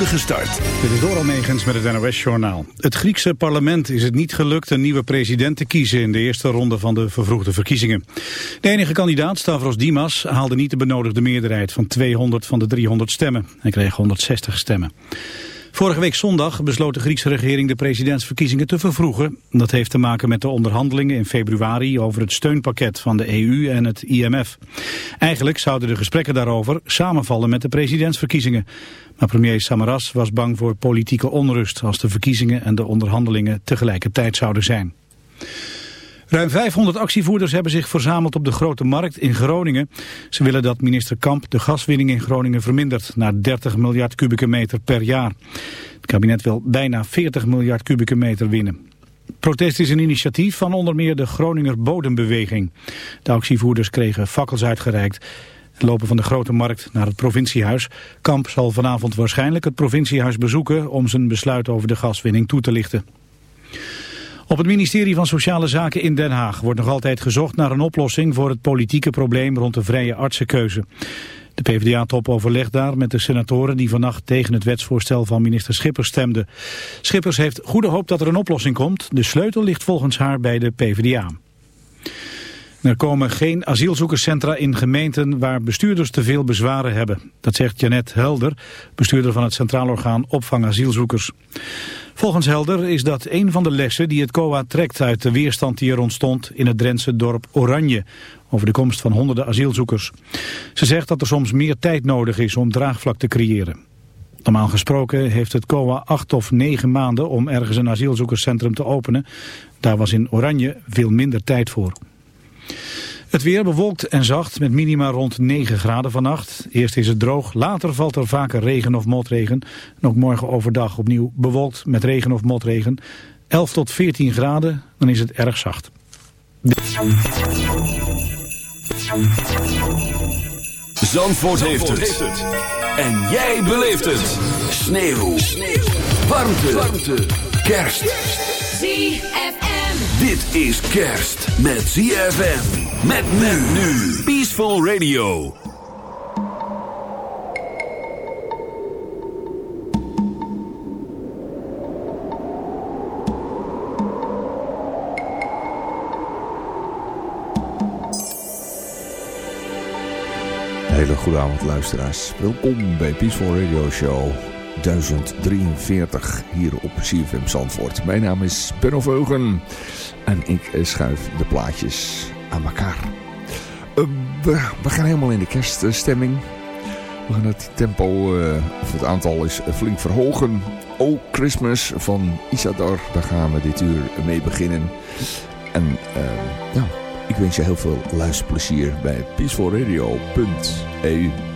Dit is Doral Megens met het NOS-journaal. Het Griekse parlement is het niet gelukt een nieuwe president te kiezen... in de eerste ronde van de vervroegde verkiezingen. De enige kandidaat, Stavros Dimas, haalde niet de benodigde meerderheid... van 200 van de 300 stemmen. Hij kreeg 160 stemmen. Vorige week zondag besloot de Griekse regering de presidentsverkiezingen te vervroegen. Dat heeft te maken met de onderhandelingen in februari over het steunpakket van de EU en het IMF. Eigenlijk zouden de gesprekken daarover samenvallen met de presidentsverkiezingen. Maar premier Samaras was bang voor politieke onrust als de verkiezingen en de onderhandelingen tegelijkertijd zouden zijn. Ruim 500 actievoerders hebben zich verzameld op de Grote Markt in Groningen. Ze willen dat minister Kamp de gaswinning in Groningen vermindert naar 30 miljard kubieke meter per jaar. Het kabinet wil bijna 40 miljard kubieke meter winnen. protest is een initiatief van onder meer de Groninger Bodembeweging. De actievoerders kregen fakkels uitgereikt en lopen van de Grote Markt naar het provinciehuis. Kamp zal vanavond waarschijnlijk het provinciehuis bezoeken om zijn besluit over de gaswinning toe te lichten. Op het ministerie van Sociale Zaken in Den Haag wordt nog altijd gezocht naar een oplossing voor het politieke probleem rond de vrije artsenkeuze. De PvdA-top overlegt daar met de senatoren die vannacht tegen het wetsvoorstel van minister Schippers stemden. Schippers heeft goede hoop dat er een oplossing komt. De sleutel ligt volgens haar bij de PvdA. Er komen geen asielzoekerscentra in gemeenten waar bestuurders te veel bezwaren hebben. Dat zegt Janet Helder, bestuurder van het Centraal Orgaan Opvang Asielzoekers. Volgens Helder is dat een van de lessen die het COA trekt uit de weerstand die er ontstond in het Drentse dorp Oranje over de komst van honderden asielzoekers. Ze zegt dat er soms meer tijd nodig is om draagvlak te creëren. Normaal gesproken heeft het COA acht of negen maanden om ergens een asielzoekerscentrum te openen. Daar was in Oranje veel minder tijd voor. Het weer bewolkt en zacht met minima rond 9 graden vannacht. Eerst is het droog, later valt er vaker regen of motregen. En ook morgen overdag opnieuw bewolkt met regen of motregen. 11 tot 14 graden, dan is het erg zacht. Zandvoort, heeft, het. En jij beleeft het. Sneeuw. Sneeuw. Warmte. Warmte. Kerst. ZFM. Dit is kerst met ZFM. Met men nu. Peaceful Radio. Hele goede avond luisteraars. Welkom bij Peaceful Radio Show 1043 hier op CFM Zandvoort. Mijn naam is Benno en ik schuif de plaatjes aan elkaar. Uh, we, gaan helemaal in de kerststemming. We gaan het tempo, uh, of het aantal is flink verhogen. Oh Christmas van Isador, daar gaan we dit uur mee beginnen. En uh, nou, ik wens je heel veel luisterplezier bij peacefulradio.eu.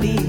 Andy.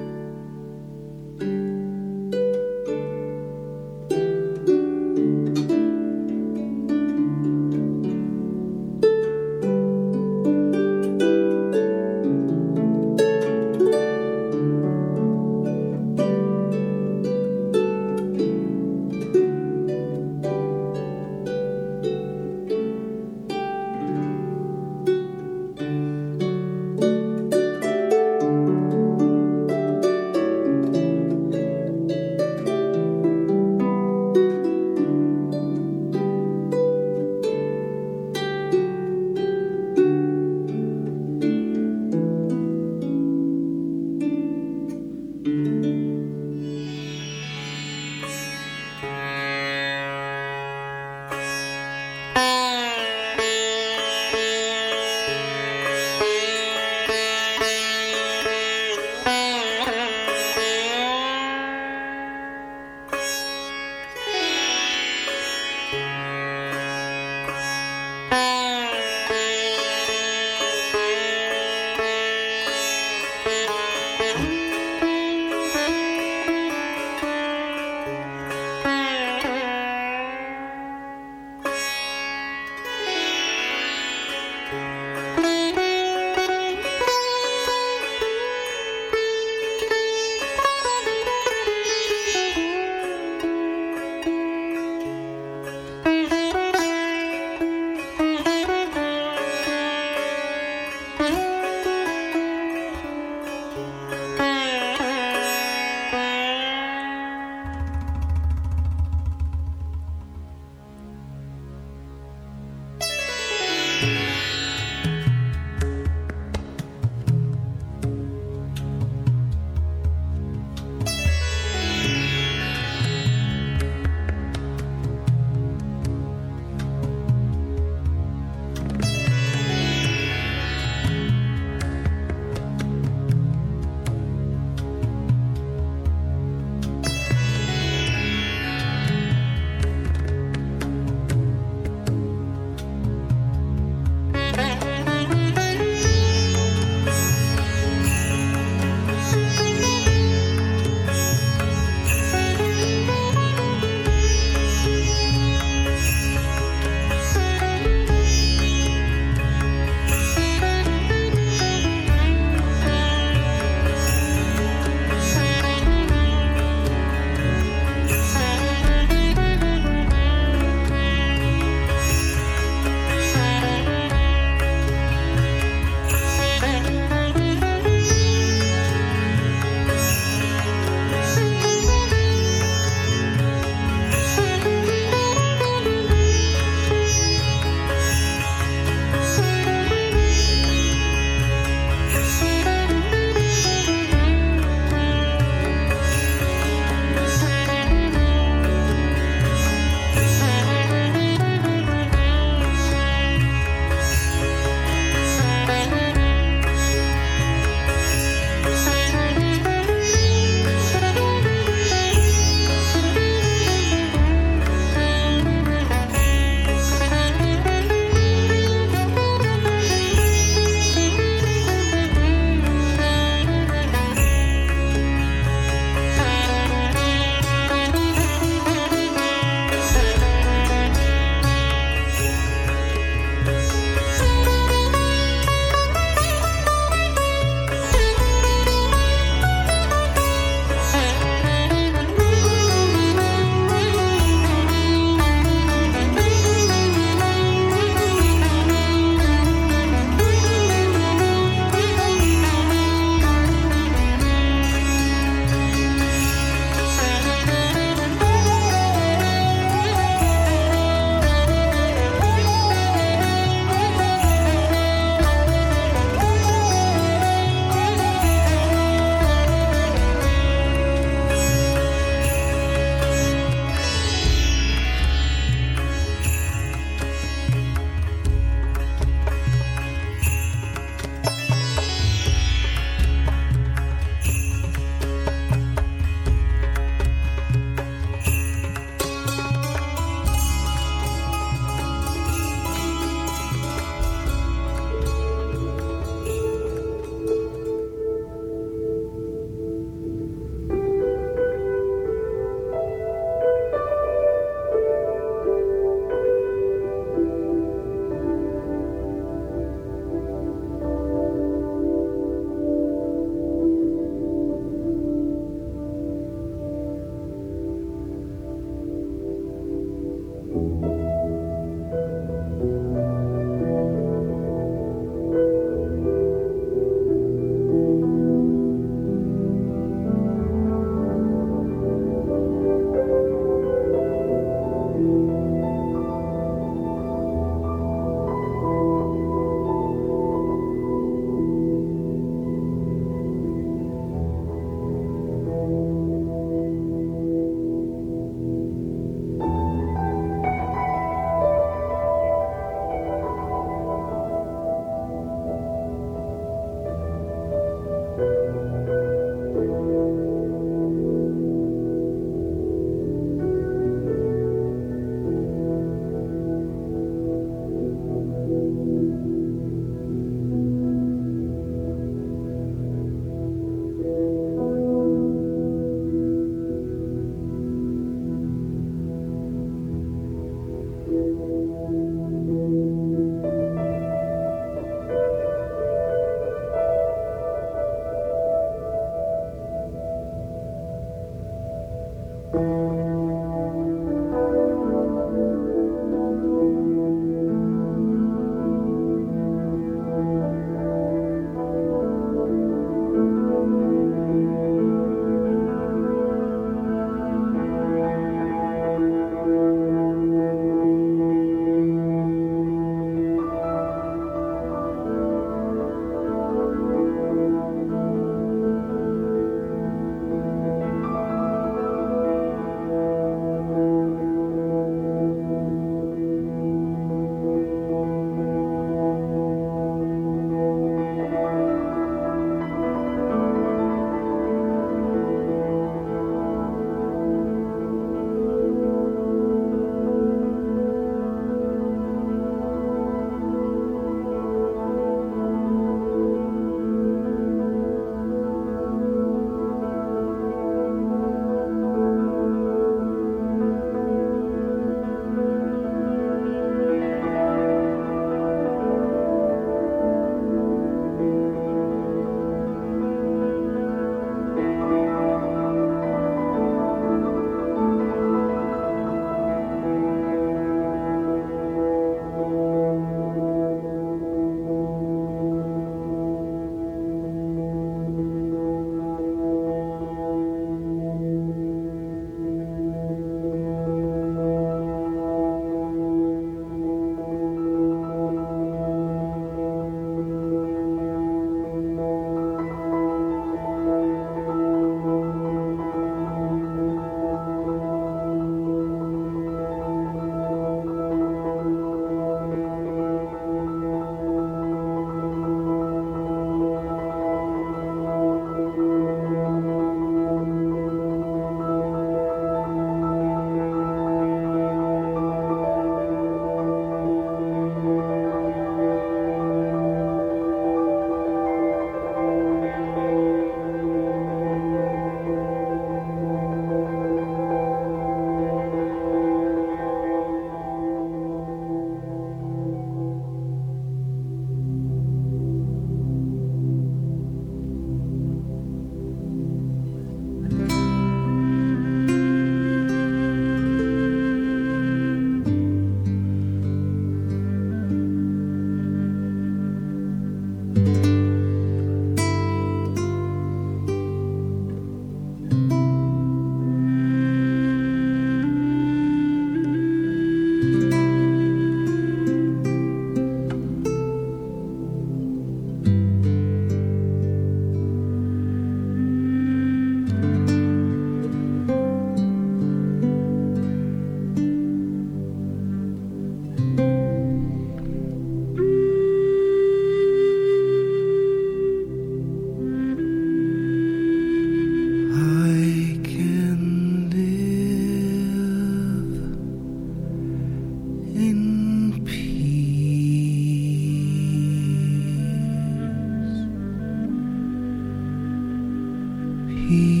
Peace